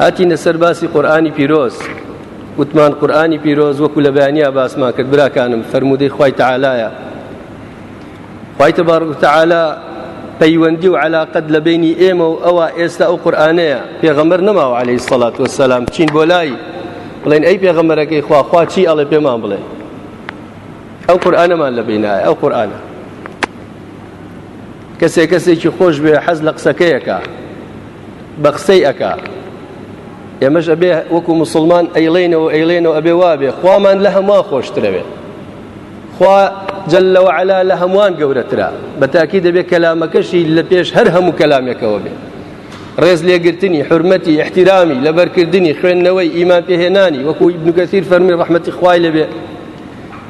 هاتینە سەر باسی قورآانی پیرۆز وتمان قورآانی پیرۆز وەکو لە بەیانیا باسمان کرد براکانم فەرمودەی خی تەعاالایە خی تەبارگوتەعاالە پەیوەندی و علااقت لە بینی ئێمە و ئەوە ئێستا ئەو قورآانەیە پێغەمەر نەماوە عليهەی سەڵات وسلام چین بۆ لای بڵێن ئەی پێغەمەرەکەی خواخوا چی ئەڵێ پێمان بڵێ ئەو قورآانەمان لە بینایە ئەو قورآانە کەسێک کەسێکی خۆش بێ حەز لە قسەکەیەکە بە قسەی ئەکا ئێمەش ئەبێ وەکو مسلمان ئەیڵێنەوە ئەیڵێنەوە ئەبێ وابێ خوامان لە هەمووان خۆشترەوێ خوا جل لەوە علا لە هەمووان گەورەترا بە تاکی دەبێت کەلامەکەشی لە پێش هەر هەموو کەلامێکەوە بێت ڕێز لێگرتنی حرمەتی احترامی لەبەرکردنی خوێندنەوەی ئیمان پێهێنانی وەکو ابنکەسیر فەرمی ڕحمەتی خوای لەبێ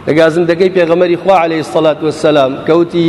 لەگازندەکەی پێغەمەری خوا عليه سەلات وسلام کەوتی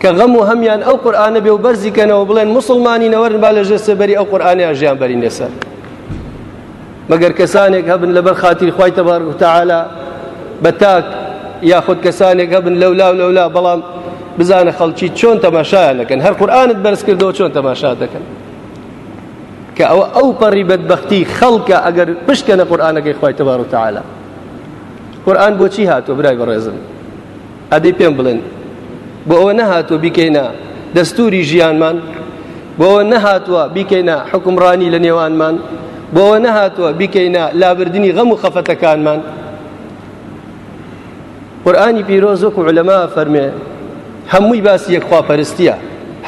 کە غەم و هەمیان ئەو قورآانە بێ و بەرزی کەنەوە بڵێن مسلمانی نەوەرن با لە ژێر سەبەری ئەو قورآانیان ژیان بەرینە سەر مەگەر کەسانێک هەبن لەبەر خاتری خی تەبار وتەعالا بە تاک یاخود کەسانێک هەبن لەولا و لەولا بەڵام بزانە خەڵکی چۆن تەماشایان دەکەن هەر قورآانت بەرز کردەوە چۆن تەماشا دەکەن کە ئەوە ئەو پەڕی بەدبختی خەڵکە ئەگەر پشتکەنە قورآانەکەی خی تەبار وتەعالا قورآن بۆچی هاتووە برای بەڕێزن ئەبێ پێم بڵێن بۆ ئەوە نەهاتوە بیکەینە دەستوری ژیانمان بۆ ئەوە نەهاتوە بیکەینە حکومڕانی لە نێوانمان بۆ ئەوە نەهاتوە بیکەینە لابردنی غەم و خەفەتەکانمان قورآانی پیرۆز وەکو لەما فەرمێ هەمووی باسی یەکخواپەرستیە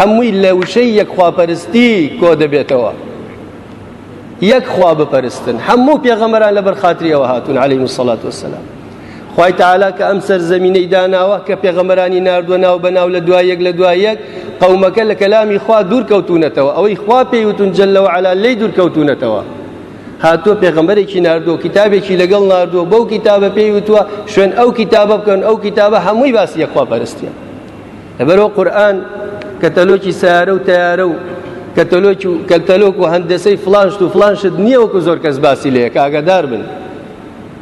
هەمووی لە وشەی یەکخواپەرستی کۆ دەبێتەوە یەکخوا بپەرستن هەموو پێغەمەران لە بەرخاتریەوە هاتوون عليه مسللات وسلام خوای تعالی کە ئەم سەرزەمینەی داناوە کە پێغەمەرانی ناردووە ناو بەناو لە دوای یەک لە دوای یەک قەومەکە لە کەلامی خوا دوور کەوتونەتەوە ئەوەی خوا پێیوتون جل لەوە علا لی دوور کەوتونەتەوە هاتووە پێغەمبەرێکی نردووە کتابێکی لەگەڵ نردووە بەو کتابە پێی وتووە شوێن ئەو کتابە بکەن ئەو کتابە هەمووی باسی یەخوا پەرستیان لەبەرەوە قورآن کەتەلۆکی سیارە و تیارە و کەتەلۆکی و کەلتەلۆک و هەندەسەی فلانشت و فلانشت نییە وەکو زۆر کەس باسی لەیە کە ئاگادار بن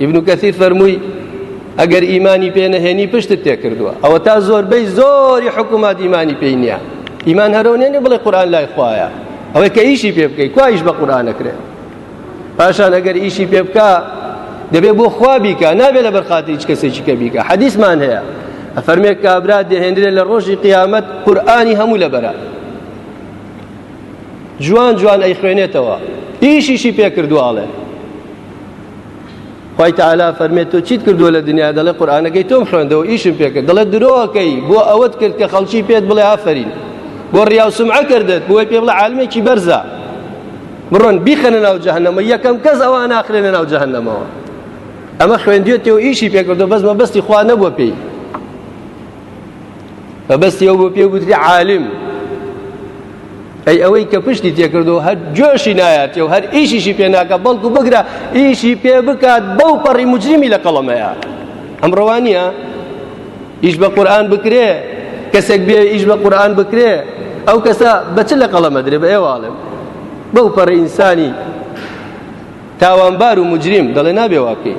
ئیبن کەثیر فەرمووی ئەگەر ئیمانی پێ نەهێنی پشتت تێکردووە ئەوە تا زۆربەی زۆری حکوومەت ئیمانی پێی نییە ئیمان هەرەوە نێنێ بڵێ قورآن لای خوایە ئەوەی کە ئیشی پێ بکەیت کوایش بە قورآانەکرێ پاشان ئەگەر ئیشی پێ بکە دەبێ بۆ خوا بیکە نابێت لە بەرخاتی هیچ کەسێکی کە بیکە حەدیسمان هەیە ئەفەرمێک کابرا دەهێنرێت لە ڕۆژی قیامەت قورآانی هەموو لە بەرە جوان جوان ئەی خوێنێتەوە ئیشیشی پێکردواڵێ خوای تعالی فەرمێت تۆ چیت کردووە لە دنیا دەڵێ قورآانەکەی تۆم خوێندەوە ئیشم پێکرد دەڵێ درۆکەی بۆ ئەوەت کرد کە خەڵکی پێت بڵێ ئافرین بۆ ڕیاو سمعە کردت بۆی پێ بڵە عالمێکی بەرزە بڕۆن بیخەنە ناو جەهنەمە یەکەم کەس ئەوە ناخرێنە ناو جەهنەمەوە ئەمە خوێندێتەوە ئیشی پێکردو بەس مەبەستی خوا نەبووە پێی مەبەستی ئەو بۆ پێ گوتری عالم ئەی ئەوەی کە پشتی تێکردو هەر جۆشی نایەتی و هەر ئیشیشی پێ ناکە بەڵکو بگرە ئیشی پێ بکات بەو پەڕی مجرمی لە قەڵەمەیە ئەم ڕەوانیە ئیش بە قورآن بکرێ کەسێک بێ ئیش بە قورآن بکرێ ئەو کەسە بەچ لە قەڵەمە درێ بە ئێواڵێ بەو پەڕی ئینسانی تاوانبار و مجرم دەڵێ نابێ وا بکەی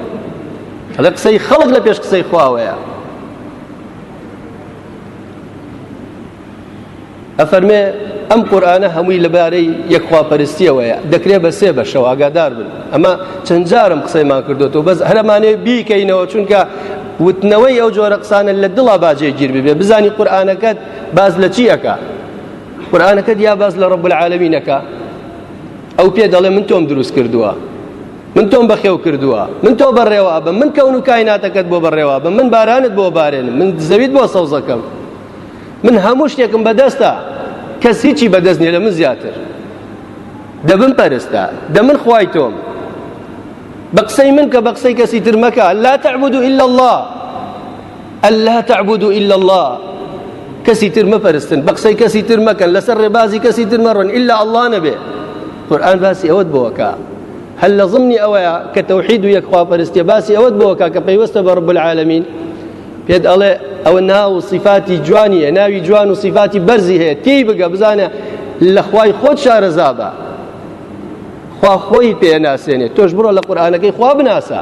دەڵێ قسەی خەڵک لە پێش قسەی خواوەیە ئەفەرمێ ئەم قورآانە هەمووی لەبارەی یەکخواپەرستیەوەیە دەکرێ بە سێ بەشەوە ئاگادار بن ئەمە چەند جارم قسەیمان کردوەوە بەس هەرمانێ بیکەینەوە چونکە وتنەوەی ئەو جۆرە قسانە لە دڵا باجێ گیر ببێ بزانی قورآانەکەت باز لە چیەکە قورآانەکەت یا باز لە ڕب العالمینەکە ئەو پێ دەڵێ من تۆم دروست کردووە من تۆم بەخێو کردووە من تۆ بەڕێوە بە من کەون و کایناتەکەت بۆ بەڕێوە بە من بارانت بۆ بارێنم من زەویت بۆ سەوزەکەم من هەموو شتێکم بەدەستە کەس هیچی بەدەست نیە لە من زیاتر دەبم پەرستە دە من خوای تۆم بە قسەی من کە بە قسەی کەسی تر مەکە لا تعبد إلا الله اللە تعبدو الا اللە کەسی تر مەپەرستن بە قسەی کەسی تر مەکەن لەسەر ڕێبازی کەسی تر مەڕن ئللا ئەللا نەبێ قورآن باسی ئەوەت بۆکە هەل لە ضمنی ئەوەیە کە تەوحید و یەکخواپەرستێ باسی ئەوەت بۆکە کە پەیوەستە بە ڕب العالمین پێت ئەڵێ ئەوە ناو و سیفاتی جوانیە ناوی جوان و سیفاتی بەرزی هەیە تێی بگە بزانە لە خوای خۆت شارەزا بە خوا خۆی پێ ناسێنێت تۆش بڕۆ لە قورآانەکەی خوا بناسە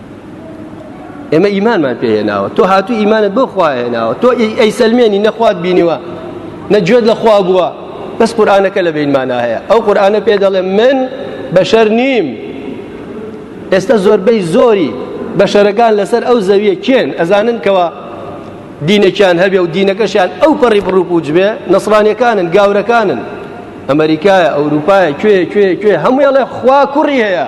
ئێمە ئیمانمان پێهێناوە تۆ هاتوو ئیمانت بۆ خواهێناوە تۆ ئەی سلمێنی نەخوات بینیوە نەگوێت لە خوا بووە بەس قورآانەکە لە بینمانە هەیە ئەو قورآانە پێ دەڵێ من بەشەر نیم ئێستا زۆربەی زۆری بەشەرەکان لەسەر ئەو زەویە کێن ئەزانن کەەوە دینێکیان هەبێ و دینەکەشیان ئەو پەڕی بڕوپوج بێ نەسرانیەکانن گاورەکانن ئەمریکایە ئەوروپایە کوێ کوێ کوێ هەموویڵێ خوا کوڕی هەیە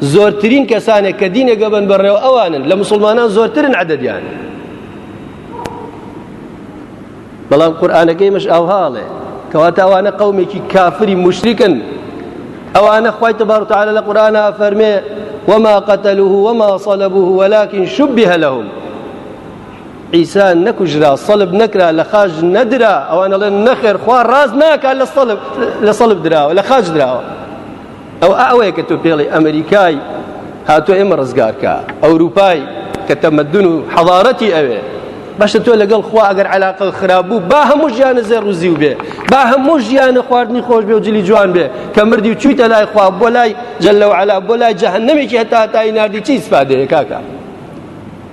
زۆرترین کەسانێک کە دینێک ئەبەن بەڕێوە ئەوانن لە مسلمانان زۆرترن عەدەدیان بەڵام قورآانەکەی مش ئاوهاڵێ کەواتە ئەوانە قومێکی کافری مشریکن ئەوانە خی تبارتەعاە لە قورآە فەرمێ وما قتلوه وما صلبوه ولكن شبه لهم عیسا نەکوژرا سەلب نەکرا لە خاش نەدرا ئەوانە لە نەخێر خوا ڕاست ناکات لە سەلب دراوە لە خاش دراوە ئەو ئەوەیە کە تۆ پێڵی ئەمریکای هاتۆ ئێمە ڕزگارکە ئەوروپای کە تەمەدن و حەڵارەتی ئەوێ باشە تۆ لەگەڵ خوا ئەگەر علاقە خراپ بوو با هەموو ژیانە زێ ڕوزی و بێ با هەموو ژیانە خواردنی خۆش بێ و جلی جوان بێ کە مردی و چوویتە لای خوا بۆ لای جل و علا بۆ لای جەهنمێکی هەتا هەتایی نردی چی سپادەیە کاکە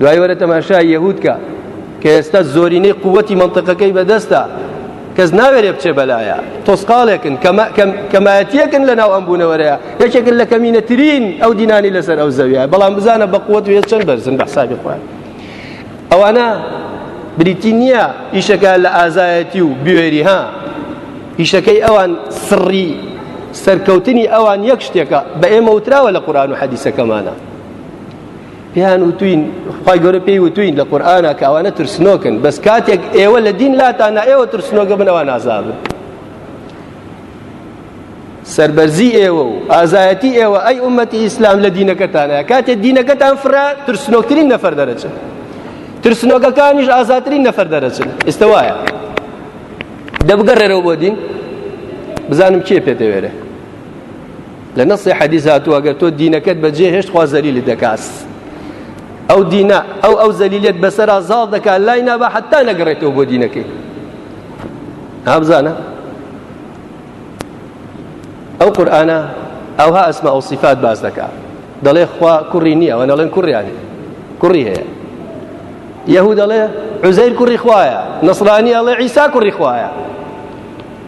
دوای وەرە تەماشای یەهودکە کە ئێستا زۆرینەی قووەتی منطقەکەی بەدەستە کەس ناوێرێ بچێ بەلایە تۆسقالێکن کەمایەتیەکن لە ناو ئەم بوونەوەرەیە یەکێکن لە کەمینەترین ئەو دینانی لەسەر ئەو زەویە بەڵام بزانە بە قووەت وێز چەند بەرزن بە حسابی خۆیان ئەوانە بریتی نییە ئیشەکە لە ئازایەتی و بوێری ها ئیشەکەی ئەوان سڕی سەرکەوتنی ئەوان یەک شتێکە بە ئێمە وتراوە لە قورآن و حەدیسەکەمانە پێیان وتوین خی گەورە پێی وتوین لە قورآە کە ئەوانە ترسنۆکن بەس کاتێک ئێوە لە دین لاتان ئێوە ترسنۆگە بنەوە نازابن سربەرزی ئێوە و ئازایەتی ئێوە ئەی ئومەتی ئیسلام لە دینەکەتانە کاتێ دینەکەتان فرا ترسنۆکترین نەفەر دەرەچن ترسنۆگەکانیش ئازاترین نەفەر دەرەچن ئێستا وایە دەبگەڕێرەوە بۆ دین بزانم کێ پێ دەوێرە لە نەسی حەدیث هاتووە گەر تۆ دینەکەت بەجێ هێشت خوا زەلیلت دەکات ئەو دینە ئەو ئەو زەلیلێت بەسەرا زاڵ دەکات لای نابا حتا نەگەڕێتەوە بۆ دینەکەی هابزانە ئەو قورآانە ئەوها ئەسما ئەو سیفات باز دەکات دەڵێ خوا کوڕی نییە ئەوە نەڵێن کوڕیانی کوڕی هەیە یهود دەڵێ عزەیر کوڕی خوایە نسرانی ئەڵێ عیسا کوڕی خوایە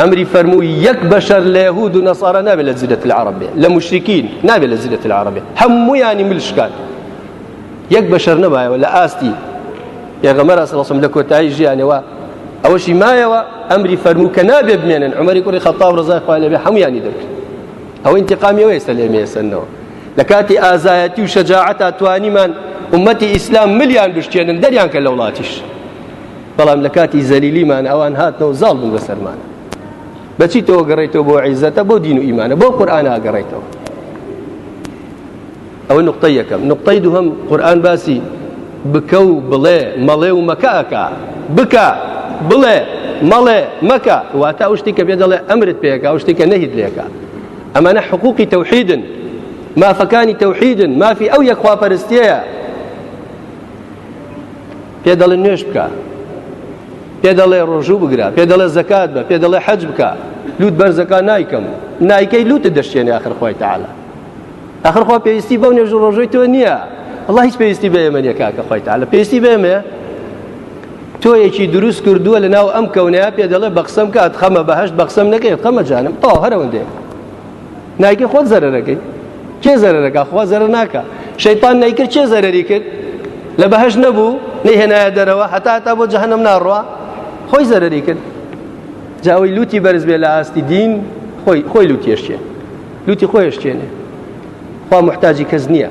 ئەمری فەرموو یەک بەشەر لە یهود و نەسارا نابێت لە جزیرەت العرب بێ لە مشرکین نابێت لە جزیرەت العرب بێ هەموویانی ملشکان یەک بەشەر نەمایەوە لە ئاستی پێغەمەرا سەڵسم لە کۆتایی ژیانەوە ئەوەشی مایەوە ئەمری فەرموو کە نابێ بمێنن عمەری کوڕی خەتا و ڕزای خوا لەبێ هەمویانی دەکرد ئەو انتقامی ئەوە ئێستا لێ مێسنەوە لە کاتی ئازایەتی و شەجاعەتا توانیمان ئومەتی ئیسلام ملیان بشتێنن دەریان کە لە وڵاتیش بەڵام لە کاتی زەلیلیمان ئەوان هاتنەوە زاڵ بوون بە سەرمانە بەچی تۆ گەڕێتەوە بۆ عیزەتە بۆ دین و ئیمانە بۆ قورآان ئاگەڕێتەوە ئەوە نقطە یەکەم نقطەی دووهم قورآن باسی بکە و بڵێ مەڵێ و مەکەکە بکە بڵێ مەڵێ مەکە واتە ئەو شتێکە بێ دەڵێ ئەمرت پێکە ئەو شتێکە نەهیت لێکە ئەمانە حقوقی تەوحیدن مافەکانی تەوحیدن مافی ئەو یەخواپەرستیەیە پێ دەڵێ نوێش بکە پێ دەڵێ ڕۆژوو بگرە پێ دەڵێ زەکات بە پێ دەڵێ حەج بکە لوت بەرزەکە نایکەم نایکەی لوتە دەشتێنێ آخر خۆی تەعاالە آخر خۆ پێویستی بەو نێژ ڕۆژۆی تۆ نییە الله هیچ پێویستی بە ئێمە نیە کاکە خۆی تەعاالە پێویستی بێمێ تۆ یەکی دروست کردووە لە ناو ئەم کەونەیە پێ دەڵێ بەقسەم کات خەمە بەهشت بەقسەم نەکەێت خەمە جانم ئەو هەرەوەندێ نایکە خۆت زەرەرەکەی کێ زەرەرەکە خوا زەرە ناکە شەیتان نەیکرد چێ زەرەری کرد لە بەهش نەبوو نەهێنایە دەرەوە هەتا تا بۆ جەهنم ناڕوا خۆی زەرەری کرد جاوەی لوتی بەرز بێ لە ئاستی دین خۆی خۆی لوتێشتێ لوتی خۆیشتێنێ خوا محتاجی کەس نییە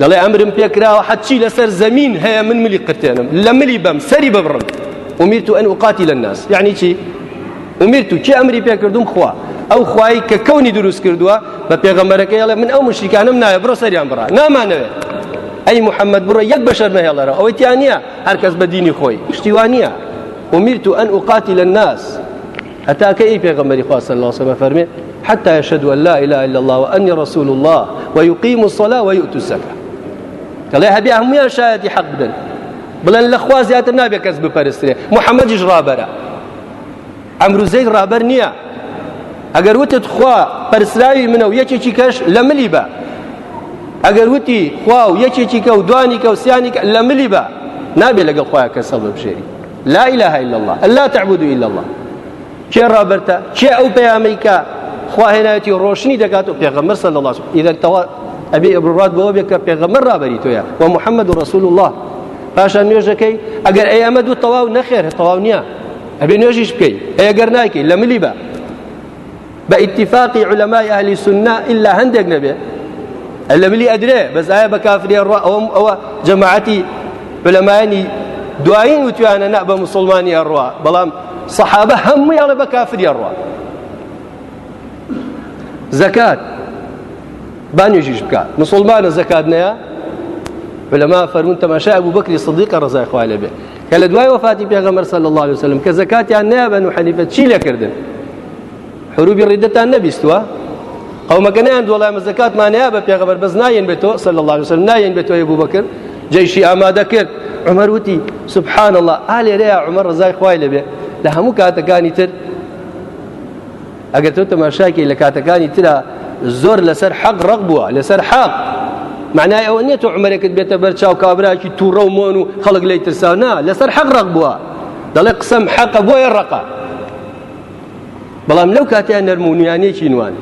دەڵێ ئەمرم پێکراوە حەچی لەسەر زەمین هەیە من ملی قرتێنم لە ملی بەم سەری ببڕم ئومیرت ئەن ئوقاتیل الناس یعنی چی ئومیرت کێ ئەمری پێکردوم خوا ئەو خوای کە کەونی دروست کردووە بە پێغەمبەرەکەی ئەڵێ من ئەو مشریکانم نایە بڕۆ سەریان بڕا نامانەوێت ئەی محەممەد بڕۆ یەک بەشەر نەهێڵەرە ئەوەی تیان نییە هەرکەس بە دینی خۆی شتیوان نییە ئومیرت ئەن ئوقاتیل الناس هەتا کە ئی پێغەمبەری خوا صلی الله علیه و فەرمێ حتی یشهد ان لا اله الا الله واني رسول الله ويقيم الصلاه ويؤت الزكاه کله هەبێ هەمویان شایەتی حەق بدەن بڵێن لە خوا زیاتر نابێت کەس بپەرسترێ محەممەدیش ڕابەرە ئەمروزەی ڕابەر نییە ئەگەر وتت خوا پەرسراوی منە و یەکێکی کەش لە ملی بە ئەگەر وتی خوا و یەکێکی کە و دوانی کە و سیانی لە ملی بە نابێت لەگەڵ خۆیان کەسە ببژێری لا اله الا الله الا تعبدوا الا الله کێ ڕابەرتە کێ ئەو پەیامەی کە خواهێنایەتی ڕۆشنی دەکات و پێغەمبەر صلی الله اذا توا ئەبێ ئەبڕات بەوە بێت کە پێغەمبەر ڕابەری تۆیە و محەممەد و ڕسول الله پاشان نوێژەکەی ئەگەر ئەی ئەمە دوو تەواو نەخێر تەواو نییە ئەبێ نوێژیش بکەیت ئەگەر نایکەی لە ملی بە بە ئیتیفاقی علەمای ئەهلی سنە ئللا هەندێک نەبێ لە ملی ئەدرێ بەس ئایا بە کافری ئەڕوا ئەوم ئەوە جەماعەتی علەمایانی دوایین وتویانە نە بە مسلمانی ئەڕوا بەڵام سەحابە هەمووی ئەڵێ بە کافری ئەڕوا زەکات بانێژیش بکە مسلمانە زەکات نەیە لەما فەرمون تەماشای بوو بەکری صدیقە ڕزای خوالێ بێ کە لە دوای وەفاتی پێغەمبەر صلی الله علیه وسلم کە زەکاتیان نەیە بەنو حەنیفە چی لەکردن حروبی ڕیدەتان نەبیستوە قومەکە نیان دوڵامە زەکاتمان نەیە بە پێغەبەر بەس نایەن بێت تۆ صلی الله علیه وسلم نایەن بێت تۆ ابو بکر جیشی ئامادە کرد عمر وتی سبحان الله ئالێرەیە عمر ڕزای خوای لەبێ لە هەموو کاتەکانی تر ئەگەر تۆ تەماشاکەی لە کاتەکانی ترا زۆر لەسەر حەق ڕق بووە لەسەر حەق معنای ئەوە نیە تۆ عمرێکت بێتە بەر چاو کابراکی تووڕە و مۆن و خەڵک لی ترسانە لەسەر حەق ڕق بووە دەڵێ قسەم حەقە بۆیە ڕقە بەڵام لەو کاتیان نەرمونیانێکی نوان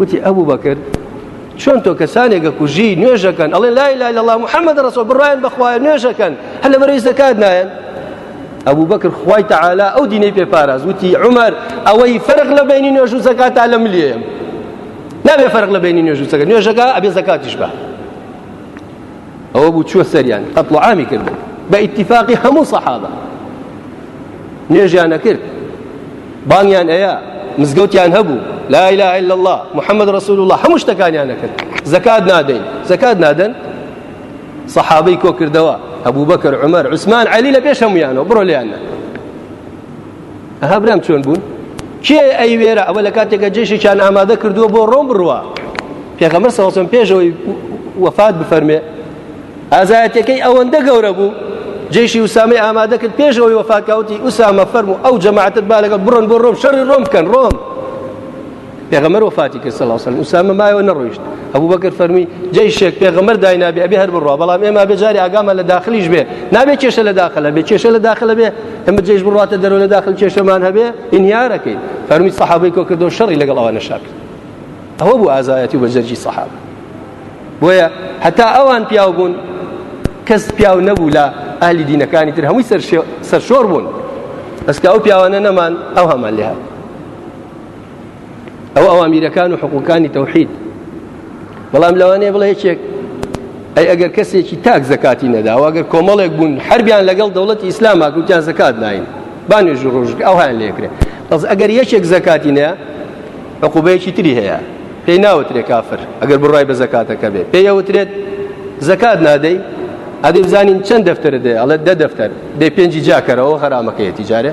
وتی ئەبوو بەکرد چۆن تۆ کەسانێکە کوژی نوێژەکەن ئەڵێ لای لای لەڵام محەممەد ڕسۆ بڕایان بەخوایە نوێژەکەن هەر لە بەرەی زەکات نایەن ئەبو بەکر خوای تەعالا ئەو دینەی پێ پاراز وتی عومەر ئەوەی فەرق لە بینی نوێژ و زەکات تا لە ملێم نابێ فەرق لە بینی نوێژ و زەکات نوێژەکە ئەبێ زەکاتیش بە ئەوە بوو چوە سەریان قەتڵ عامی کرد بە ئیتیفاقی هەموو سەحابە نوێژیانە کرد بانیان ئەیە مزگەوتیان هەبوو لا اله الا الله محمد رسول الله هەموو شتەکانیان نەکرد زەکات نادەین زەکات نادەن صحابەی کۆ کردەوە ئەبوو بەکر عمر عوسمان علی لە پێش هەمویانەوە بڕۆ لیانە ئەها برام چۆن بوون کێ ئەی وێرە ئەوە لە کاتێکە جێشێکیان ئامادە کردووە بۆ ڕۆم بڕوە پێغەمبەر سەوسم پێشەوەی وەفات بفەرمێ ئازایەتەکەی ئەوەندە گەورە بوو جێشی وسامی ئامادە کرد پێشەوەی وەفاتکەوتی ئوسامە فەرمو ئەو جەماعتت با لەگەڵ بڕۆن بۆ ڕۆم شەڕی ڕۆم بکەن ڕۆم پێغەمەر وفاتی کرد صلی وسلم ئوسامە مایەوە نەڕۆیشت ئەبوو بەکر فەرمی جەیشێک پێغەمەر داینابێ ئەبێ هەر بڕوا بەڵام ئێمە بێ جاری ئاگامان لە داخلیش بێ نابێ کێشە لە داخلە بێ کێشە لە داخلە بێ ئەمە جێش بڕاتە دەرەوە لە داخل کێشەمان هەبێ ئینیارەکەی فەرمی سەحابەی کۆ کردو شەڕی لەگەڵ ئەوە نەشاک ئەوە بوو ئازایەتی و بەجەرجی سەحاب بۆیە هەتا ئەوان پیاو بوون کەس پیاو نەبوو لە ئالی دینەکانی تر هەمووی سەرشۆر بوون بەسکە ئەو پیاوانە نەمان ئەو هەمان لێهات ئەو ئەوامیرەکان و حقوقەکانی تەوحید بەڵام لەوانەیە بڵێ یەکێک ئەی ئەگەر کەسێکی تاک زکاتی نەداوە گەر کۆمەڵێک بوون هەربیان لەگەڵ دەوڵەتی ئیسلام هاکوتیان زکات ناین بانێژ ڕۆژک ئەو هەیان لێکرێت بەس ئەگەر یەکێک زکاتی نەیە عقوبەیەکی تری هەیە پێی ناوترێ کافر ئەگەر بڕای بە زکاتەکە بێ پێی ئەوترێت زکات نادەی ئەدی بزانین چەند دەفتەر دێ ئەڵێ دە دەفتەر دێ پێنجی جاکەرەوە خەرامەکەیەتی جارێ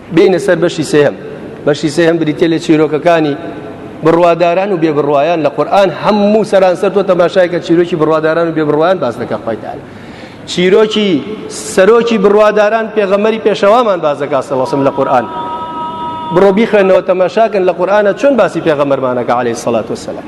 بێینە سەر بەشی سێهەم بەشی سێهەم بریتە لە چیرۆکەکانی بڕواداران و بێ بڕوایان لە قورآن هەموو سەرانسەر تۆ تەماشایکە چیرۆکی بڕواداران و بێ بڕوایان باس دەکە خۆیدان چیرۆکی سەرۆکی بڕواداران پێغەمەری پێشەوامان باس دەکا سەڵسم لە قورآن بڕۆ بیخوێنەوە تەماشاکەن لە قورآە چۆن باسی پێغەمەرمانەکە عليه سەڵات وسلام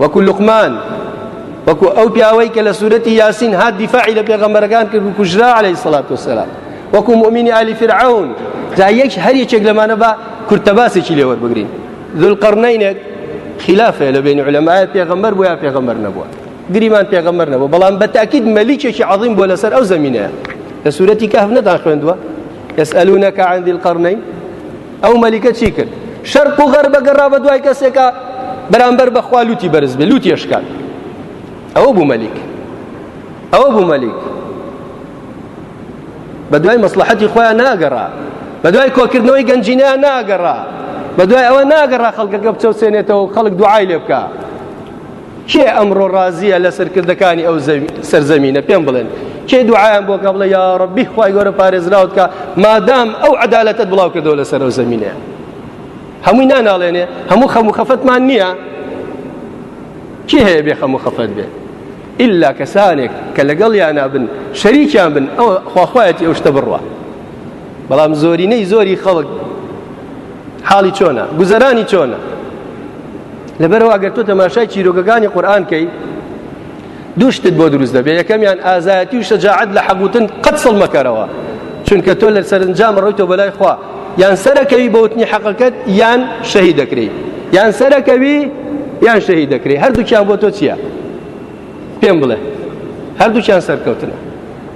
وەکو لوقمان وەکو ئەو پیاوەی کە لە سوورەتی یاسین هات دیفاعی لە پێغەمبەرەکان کرد و کوژرا عەلەیهی سەڵات وسەلام وەکو مؤمنی ئالی فرعون جا یەک هەر یەکێک لەمانە بە کورتەباسێکی لێوەر بگرین ذوالقرنینێک خلافێ لە بین علەمایە پێغەمبەر بووە یا پێغەمبەر نەبووە گریمان پێغەمبەر نەبوو بەڵام بە تاکید مەلیکێکی عظیم بووە لەسەر ئەو زمینەیە لە سوورەتی کەهف نەدان خوێندووە يسألونك عن ذي القرنين ئەو مەلیکە چی کرد شەرق و غەربە گەڕا بە دوای کەسێکە بەرامبەر بەخوا لوتی بەرز بێ لوتی ێشکات ئەوە بوو مەلیک ئەوە بوو مەلیک بە دوای مەسلحەتی خۆیان ناگەڕا بە دوای کۆکردنەوەی گەنجینیان ناگەڕا بە دوای ئەوە ناگەڕا خەڵکەکە بچەوسێنێتەوە خەڵک دوعای لێ بکە کێ ئەمڕۆ ڕازیە لە سەرکردەکانی ئەو سەرزەمینە پێم بڵێن کێ دوعایان بۆ کە بڵێ یا ڕبی خخوای گەۆرە پارێزراوت کە مادام ئەو عدالەتت بڵاو کردەوە لە سەر ئەو زمینەیە هەمووی ناناڵێنێ هەموو خەموو خەفەتمان نییە کێ هەیە بێ خەموو خەفەت بێ ئللا کەسانێک کە لەگەڵ یانابن شەریکیان بن ئەو خواخوایەتی ئەو شتە بڕە بەڵام زۆرینەی زۆری خەڵک حاڵی چۆنە گوزەرانی چۆنە لەبەرەوە ئەگەر تۆ تەماشای چیرۆگەکانی قورآن کەی دووشتت بۆ دروست دەبێت یەکەمیان ئازایەتی و شەجاعەت لە حەبوتن قەت سڵ مەکەرەوە چونکە تۆ لە سەرنجام ڕۆیتەوە بەلای خوا یان سەرەکەوی بەوتنی حەقەکەت یان شەهی دەکرێت یان سەرەکەوی یان شەهی دەکرێت هەردووکیان بۆ تۆ چییە؟ پێم بڵێ هەردووکیان سەرکەوتنە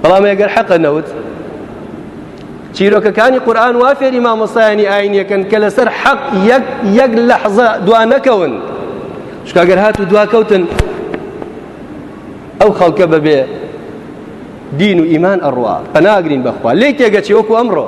بەڵام ئەگەر حەقە نەوت چیرۆکەکانی قورآن وا فێری مامۆستایانی ئاینیەکەن کە لەسەر حەق یەک یەک لەحزە دوا نەکەون شکاگەر هات و دواکەوتن ئەو خەڵکە بەبێ دین و ئیمان ئەڕوا پەناگرین بەخوا لی تێگەچی وەکو ئەمڕۆ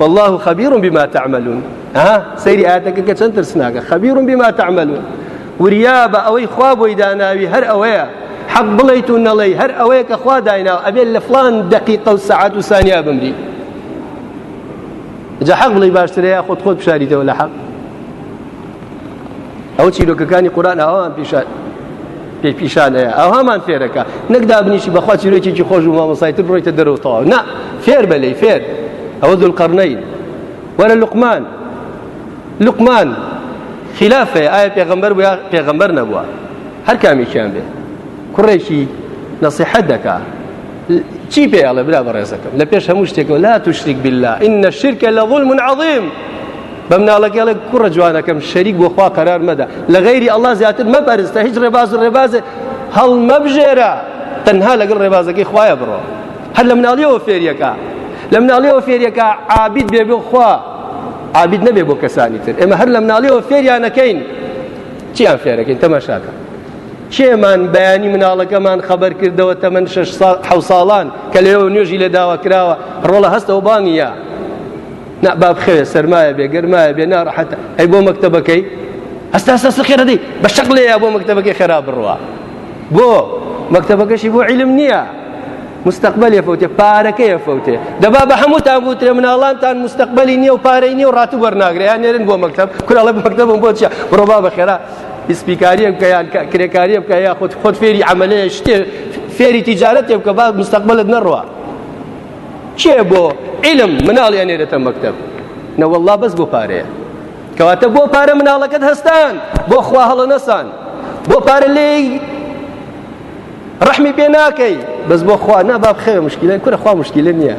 واللە خبیر بما تعملون ها سەیری ئاەتەکە کە چەند ترسناکە خبیر بما تعملون وریا بە ئەوەی خوا بۆی داناوی هەر ئەوەیە حەق بڵیت و نەڵێی هەر ئەوەیە کە خوا دایناو ئەبێت لە فلان دقیقە و سعات و سانیا بمری جا حەق بڵی باشترەیە خۆت خۆت بشاریتەوە لە حەق ئەو چیرۆکەکانی قورآن ئەوان پیشان پێی پیشانەیە ئەوهامان فێرەکە نەک دابنیشی بەخوا چیرۆکێکی خۆش و مامۆسایتر بڕۆیتە دەرەوە تەواو نا فێر بە لەی فێر ئەوە ذوالقرنین وەرە لقمان لقمان خلافە ئایا پێغەمبەر بووە پێغەمبەر نەبووە هەر کامێکیان بێ کوڕێکی نەسیحەت دەکا چی پێ ئەڵێ برا بەڕێزەکەم لە پێش هەموو شتێکەوە لا تشرک بالله ان الشرك لظلم عظیم بە مناڵەکە لە کوڕە جوانەکەم شەریک بۆ خوا قەرار مەدە لە غەیری ئەڵا زیاتر مەپەرستە هیچ ڕێباز و ڕێبازە هەڵ مەبژێرە تەنها لەگەڵ ڕێبازەکەی خوایە بڕۆ هەر لە مناڵیەوە فێریەکە لە مناڵیەوە فێریەکە عابید بێ بۆ خوا عابید نەبێ بۆ کەسانی تر ئێمە هەر لە مناڵیەوە فێریانەکەین چیان فێرەکەین تەماشاکە کێمان بەیانی مناڵەکەمان خەبەر کردەوە تەمەن حەو ساڵان کە لەوێ نوێژی لە داوا کراوە ڕۆڵە هەستەوە بانگە نا با بخەوێ سەرمایە بێ گەرمایە بێ ناڕەحەتە ئەی بۆ مەکتەبەکەی هەستا سەسە خێرەدەی بە شەق لێ یا بۆ مەکتەبەکەی خێرا بڕوە بۆ مەکتەبەکەشی بۆ عیلم نییە مستقبل یەفوتێ پارەکە یەفوتێ دەبا بە هەمووتان بوترێ مناڵانتان مستقبلی نییە و پارەی نیە و ڕاتو بەرناگرێ یان نێرن بۆ مەکتب کراڵە مەکتب بۆ چیە بڕۆ با بەخێرا ئیسپیکاریە بکە یان کرێکاریە بکە یا خۆت خۆت فێری عملەیە شتێ فێری تیجارەتێ بکە با مستەقبلت نەڕوە کێ بۆ علم مناڵی ئەنێرێتە مەکتب نەوەله بەس بۆ پارەیە کەواتە بۆ پارە مناڵەکەت هەستان بۆ خوا هەڵە نەسان بۆ پارە لێ ڕحمی پێ ناکەی بەس بۆ خوا ناباب خێ مشکلە کورە خوا مشکلە نییە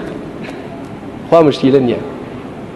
خوا مشکلە نییە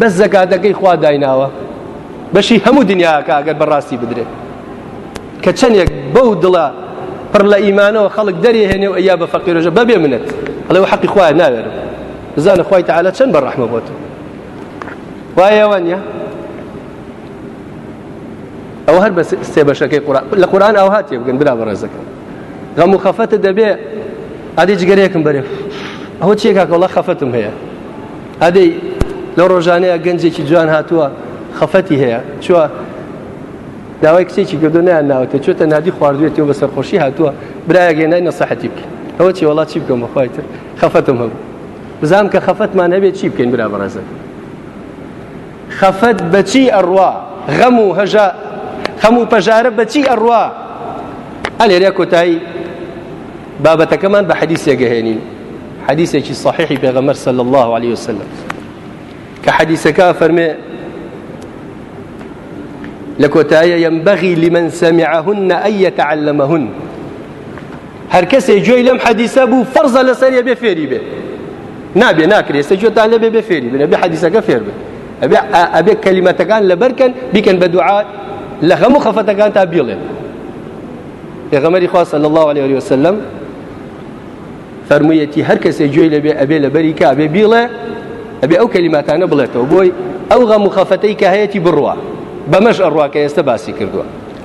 بەس زەکاتەکەی خوا دایناوە بەشی هەموو دنیاکە ئەگەر بەڕاستی بدرێت کە چەندێک بەو دڵە پڕ لە ئیمانەوە خەڵک دەرێهێنێ و ئەیا بە فەقیرۆژە بەبێ منت ئەڵێ و حەقی خوای ناوێرم بزانە خی تەعاالە چەند بە ڕەحمە بۆت وایەوە نیە ئەو هەر بە سێ بەشەکەی قورآن لە قورآن ئەو هاتێ بگەن برا بەڕێزەکەم غەم و خەفەتە دەبێ ئەدی جگەرێکم بەرێ ئەوە چیە کاکەڵە خەفەتم هەیە ئەدەی لەو ڕۆژانەیە گەنجێکی جوان هاتووە خەفەتی هەیە چوە داوای کچێکی گردو نیان ناوەتە چۆتە نادی خواردوێتی و بە سەرخۆشی هاتووە برایە گەێنای نەسەحەتی بکە ئەوە چی وڵات چی بکەم بەخوایتر خەفەتم هەبوو بزانام کە خەفەتمان هەبێت چی بکەین برا بەڕێزە خەفەت بە چی ئەڕوا غەم و هەژا خەم و پەژارە بە چی ئەڕوا ئەلێریا کۆتایی بابەتەکەمان بە حەدیسێک گەهێنین حەدیسێکی صحیحی پێغەمەر صلی الله عليه وسلم کە حەدیسەکە فەرمێ لە کۆتایە ينبغي لمن سمعهن أن يتعلمهن هەر کەسێ گوێی لەم حەدیسە بوو فەرزە لەسەر یە بێ فێری بێ نابێ ناکرێت سە گوێتان لەبێ بێ فێری بێ بێ حەدیسەکە فێر بێ ئەبێ ئەبێ کەلیمەتەکان لەبەرکەن بیکەن بە دوعا لە غەم و خەفەتەکان تا بیڵێن پێغەمەری خوا صلی الله عليه وسلم فەرموویەتی هەر کەسێ گوێی لەبێ ئەبێ لەبەری کا بێ بیڵێ ئەبێ ئەو کەلیماتانە بڵێتەوە بۆی ئەو غەم و خەفەتەی کە هەیەی بڕوە بەمەش ئەڕوا کە ئێستا باسی کردووە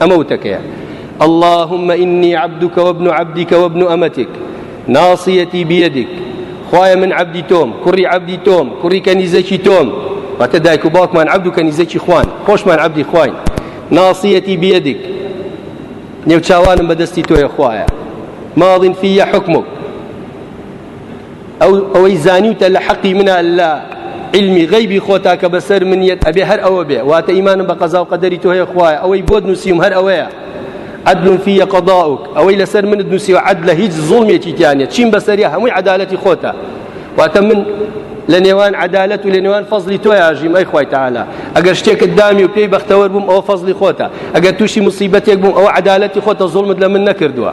ئەمە وتەکەیە اللهم إني عبدك وابن عبدك وابن أمتك ناصيتي بيدك خوایە من عبدی تۆم کوڕی عبدی تۆم کوڕی کەنیزەکی تۆم واتە دایک و باوکمان عبد و کەنیزەکی خوان خۆشمان عبدی خواین ناصیەتی بیەدیک نێوچاوانم بەدەستی تۆیە خوایە ماڵین فیە حکمک ئەو ئەوەی زانیوتە لە حەقی منە لە علمی غیبی خۆتا کە بەسەر من یەت ئەبێ هەر ئەوە بێ واتە ئیمانم بە قەزا و قەدەری تۆ هەیە خوایە ئەوەی بۆت نووسیم هەر ئەوەیە عدل فی قضاؤک ئەوەی لەسەر منت نووسی و عدل لە هیچ زوڵمێکی تیانە چیم بەسەری هەمووی عدالەتی خۆتە واتە من لە نێوان عدالەت و لە نێوان فەزلی تۆ یاژیم ئەی خی تعالا ئەگەر شتێکت دامی و پێی بەختەوەر بووم ئەو فەزلی خۆتە ئەگەر تووشی مصیبەتێک بووم ئەو عدالەتی خۆتە زوڵمت لە من نەکردووە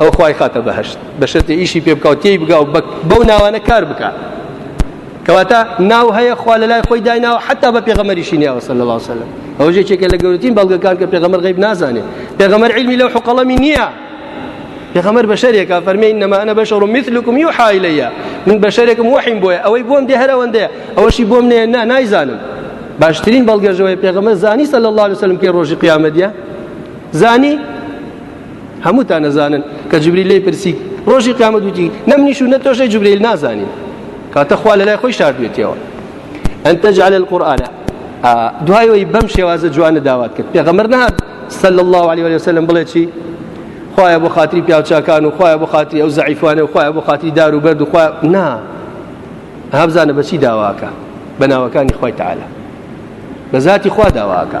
ئەوە خوای خاتە بەهشت بە شەرتێ ئیشی پێ بکە و تێی بگا و بەو ناوانە کار بکە کەواتە ناو هەیە خوا لە لای خۆی دایناوە حتا بە پێغەمەریشی نیاوە سەل لە وسلم ئەو ژێکێکە لە گەورترین بەڵگەکان کە پێغەمەر غیب نازانێت پێغەمەر علمی لەو حقڵەمی نییە پێغەمەر بەشەرێکە فەرمی نەمانە بەشەڕ و مثلکم و حایلەیە من بەشەرێکم وەحیم بۆیە ئەوەی بۆم دێ هەرەوەندەیە ئەوەشی بۆم نێ نا نایزانم باشترین بەڵگەژەوەی پێغەمە زانی سەل الله وسلم کە ڕۆژی قیامەتە زانی هەمووتان نەزانن کە جبریل لێ پرسی ڕۆژی قیامەت وتی نەمنیش و نەتۆشەی جبریل نازانین کاتە خوا لە لای خۆی شاردوێتەوە ئەن تەجعل القرآن دوایەوەی بەم شێوازە جوانە داوات کرد پێغەمەر نهات صلی الله عليه وسلم بڵێ چی خوایە بۆ خاتری پیاوچکان و خوایە بۆ خاتری ئەو زعیفانە و خوایە بۆ خاتری دار و بەرد و خوا نا هەبزانە بەچی داواکە بە ناوەکانی خۆی تعاالە بە ذاتی خوا داواکە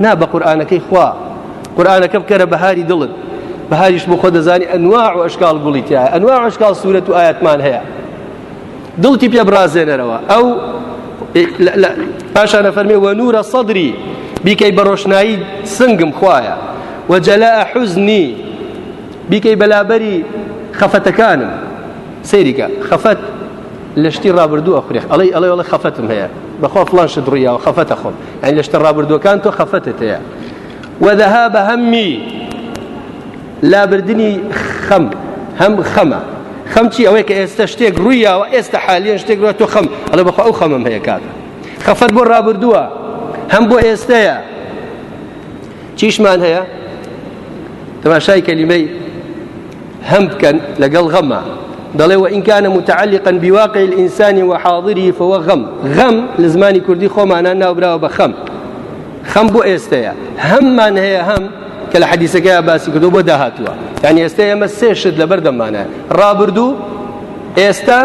نا بە قورآانەکەی خوا قورآانەکە بکەرە بەهاری دڵت بەهاریش بۆ خۆ دەزانی ئەنوا و ئەشکال گوڵی تیا ئەنوا ئەشکال سوورەت و ئاەتمان هەیە دڵتی پێ برازێنەرەوە ئەو پاشانە فەرمی وە نورە سەدری بیکەی بە ڕۆشنایی سنگم خوایە وە جەلا حوزنی بیکەی بەلابەری خەفەتەکانم سەیریکە خەفەت لە شتی ڕابردووە خوێخ ئەڵی ئەڵێ ئەڵە خەفەتم هەیە بەخوا فلان شت ڕیاوە خەفەتە خۆم ئەین لە شتە ڕابردووەکان تۆ خەفەتت هەیە وەدەها بە هەممی لابردنی خەم هەم خەمە خەم چی ئەوەیە کە ئێستا شتێک ڕوویاوە ئێستا حالیان شتێک ڕە تۆ خەم ئەڵە بەخوا ئەو خەمم هەیە کات خەفەت بۆ ڕابردووە هەم بۆ ئێستەیە چیشمان هەیە تەماشای کەلیمەی هەم بکەن لەگەڵ غەما دەڵێ و ئین کانە متعلقا بواقع الانسان وحاضره فهو غم غم لە زمانی کوردی خۆمانە ناوبراوە بە خەم خەم بۆ ئێستەیە هەممان هەیە هەم کە لە حەدیسەکە باسی کردو بۆ داهاتووە یعنی ئێستا ئێمە سێ شت لەبەر دەمانە ڕابردوو ئێستا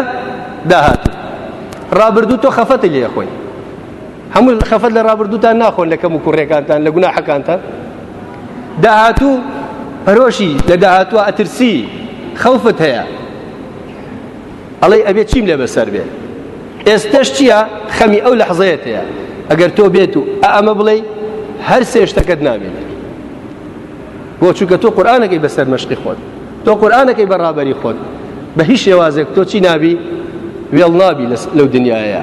داهاتوو ڕابردوو تۆ خەفەتی لێ خۆی هەموو خەفەت لە ڕابردووتان ناخۆن لە کەم و کوڕێکانتان لە گوناحەکانتان داهاتوو پەرۆشی لە داهاتوە ئەترسی خەوفت هەیە ئەڵێ ئەبێ چیم لێ بەسەر بێ ئێستش چییە خەمی ئەو لە حەزەیەت هەیە ئەگەر تۆ بێت و ئەمە بڵێ هەر سێشتەکەت نابێت بۆ چونکە تۆ قورآانەکەی بەسەر مەشقی خۆت تۆ قورآانەکەی بەڕابەری خۆت بە هیچ شێوازێک تۆ چی نابی وێڵ نابی لەو دنیاە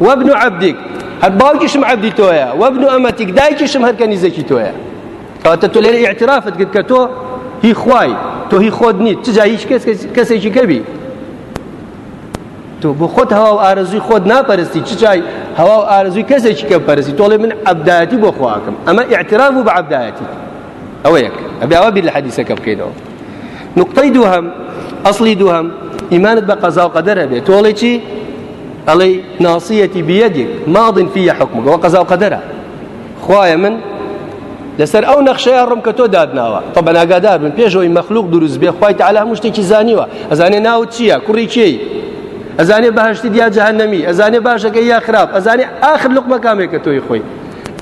وابن عبدیک هەر باوکیشم عبدی تۆیە وابن ئەمەتیک دایکیشم هەر کەنیزەکی تۆیە کەواتە تۆ لێرە ئیعترافت کرد کە تۆ هی خوای تۆ هی خۆت نیت چجا هیچ کەس کەسێکی کەبی تۆ بۆ خۆت هەوا و ئارزوی خۆت ناپەرستی چ چای هەوا و ئارزوی کەسێکی کە پەرستی تۆڵێ من عبدایەتی بۆ خواکەم ئەمە ئاعتراف و بە عبدایەتی ئەوە یەک ئەبێ ئەوە بیر لە حەدیسەکە بکەیتەوە نقطەی دووهم ئەسڵی دووهم ئیمانت بە قەزا و قەدەرە بێت تۆڵێ چی ئەڵێی ناسیەتی بیەدێک ماضن فیە حکومەوە قەزا و قەدەرە خوایە من لەسەر ئەو نەخشەیە ڕم کە تۆ دادناوە تۆ بەناگادار بن پێشەوەی مەخلوق دروست بێ خخوای تەعالا هەموو شتێکی زانیوە ئەزانێ ناوت چییە کوڕی کێی ئەزانێ بەهشتی دیا جەهنەمی ئەزانێ باشەکە یا خراپ ئەزانێ آخر لقمەکامێکە تۆی خۆی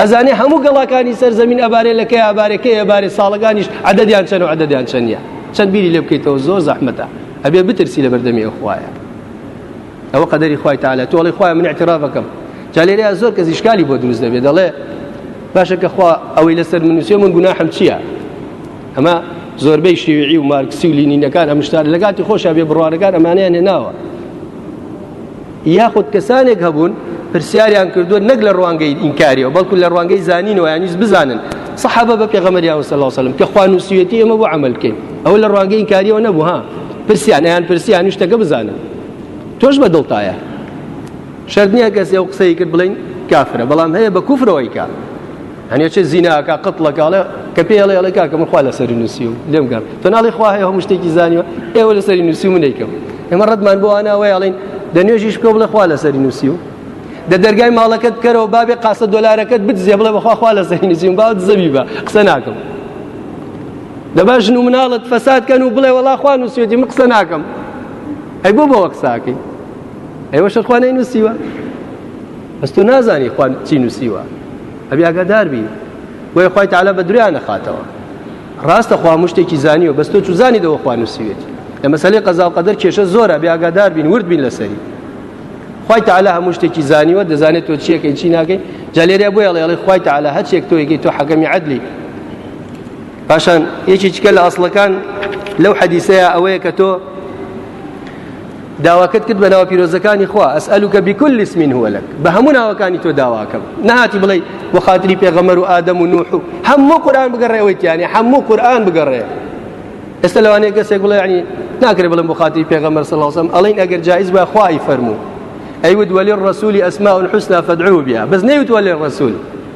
ئەزانێ هەموو گەڵاکانی سەر زەمین ئەبارێ لە کەی ئابارێ کەی ئەبارێ ساڵەکانیش عەدەدیان چەند و عەدەدیان چەند نیە چەند بیری لێ بکەیتەوە زۆر زەحمەتە ئەبێ بترسی لە بەردەمی ئەوخوایە ئەوە قەدەری خوای تاالە تۆڵی خوای من اعترافەکەم جالێریا زۆر کەس ئیشکالی بۆ دروست دەبێت دەڵێ باشە کە خوا ئەوەی لەسەر منوسێ من گوناحم چییە ئەمە زۆربەی شێوعی و مارکسی و لینینەکان ئەمشتار لەگاتی خۆشە بێ بڕوانەکان ئەمانیان هێناوە یاخود کەسانێک هەبوون پرسیاریان کردووە نەک لە ڕوانگەی ئینکاریەوە بەڵکو لە ڕوانگەی زانینەوە یانیز بزانن سەحابە بە پێغەمەریان وسەلاسەلم کە خوانوسیەتی ئەمە بۆ عملکەین ئەوە لە ڕوانگەی ئینکاریەوە نەبوو ها پرسیان ئەیان پرسیان شتەکە بزانن تۆش بە دڵتایە شەرنیە کەسێ و قسەی کرد بڵین کافرە بەڵام هەیە بە کوفرەوەیکە هەنێ چێ زیناکە قتڵەکەڵێ کە پێ ئەڵێ ئەڵێ کاکە من خوا لەسەری نووسی و لێم گەڕ تەناڵی خوا هەیە هەموو شتێکی زانیوە ئێوە لەسەری نووسی و نیکەم ئێمە ڕەتمان بۆ ئەناوەی ئەڵین دە نوێژیش بکە بڵێ خوا لەسەری نووسی و دە دەرگای ماڵەکەت بکەرەوە بابێ قاسە دۆلارەکەت بتزیێ بڵێ بەخوا خوا لەسەری نووسیم باوت زەوی بە قسە ناکەم دەبا ژن و مناڵت فەساد کەن و بڵێ وەڵا خوا نووسێتی من قسە ناکەم ئەی بۆ بەوە قساکەی ئەیوە شەرخوانەی نووسیوە بەس تۆ نازانی خوان چی نووسیوە ئەبی ئاگادار بی بۆیە خوای تعالی بە دریا نەخاتەوە ڕاستە خوا مشتێکی زانیوە بەس تۆ چوزانی دەوە خوا نووسیوێتی لە مەسلەی قەزا و قەدەر کێشە زۆرە بێ ئاگادار بین ورد بین لەسەری خوای تعالی هەموو شتێکی زانیوە دەزانێت تۆ چیەکەی چی ناکەی جالێریا بۆ یاڵێ یاڵی خوای تعالی هەچێک تۆ یەکەی تۆ حەکەمی عدلی پاشان یەکی چکە لە ئەسڵەکان لەو حەدیسەیە ئەوەیە کە تۆ داواکەت کرد بە ناوە پیرۆزەکانی خوا ئەسئلوکە بکل اسم هو لك بە هەموو ناوەکانی تۆ داواکەم نهاتی بڵێ بە خاتری پێغەمەر و ئادەم و نوح و هەموو قورآن بگەڕێەوەی تیانێ هەموو قورآن بگەڕێ ئێستا لەوانەیە کەسێک بڵێ ینی ناکرێ بڵم بە خاتری پێغەمەر سەڵاوسم ئەڵین ئەگەر جایز بە خوای فەرموو ئەیوت وەلی ڕسوولی ئەسما و حوسنا فەدعو بیا بەس نەیوت وەلی ڕسوول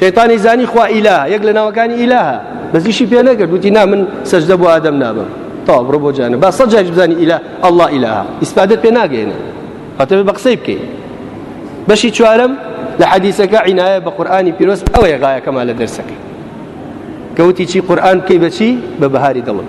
شەیتانی زانی خوا ئیلا یەک لە ناوەکانی ئیلاهە بەزیشی پێ نەکرد وتی نا من سەجدە بۆ ئادەم نابم تاوا بڕۆ بۆ جانە با سە جاش بزانانی ئیلا ئەله ئیلاها ئیسپادە پێ ناگەێنێ هەتەوێ بە قسەی بکەیت بەشی چوارم لە حەدیسەکە عینایە بە قورآانی پیرۆست ئەوەیە غایەکەمان لە دەرسەکە کەوتی چی قورآان بکەی بەچی بە بەهاری دڵم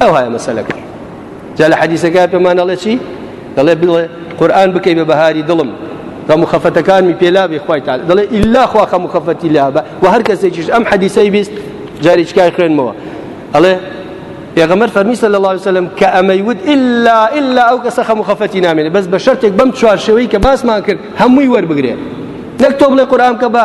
ئەو هایە مەسەلەکە جا لە حەدیسەکە پێمان ئەڵێ چی دەڵێ بڵێ قورآن بکەی بە بەهاری دڵم بە مخەفەتەکانمی پێلاێ خخوای تا دەڵێ ئللا خوا خە مخەفەتی لابە و هەر کەسێکیش ئەم حەدیسەی بیست جارێککای خوێنمەوە ئەڵێ پێغەمەر فەرمیسە لە ڵاو سلم کە ئەمەی ود ئللا ئللا ئەو کەسە خە مخەفەتی نامێنێ بەس بە شەرتێک بەم چوارشەوەی کە باسمان کرد هەمووی وەربگرێ نەک تۆ بڵێ قورآن کە بە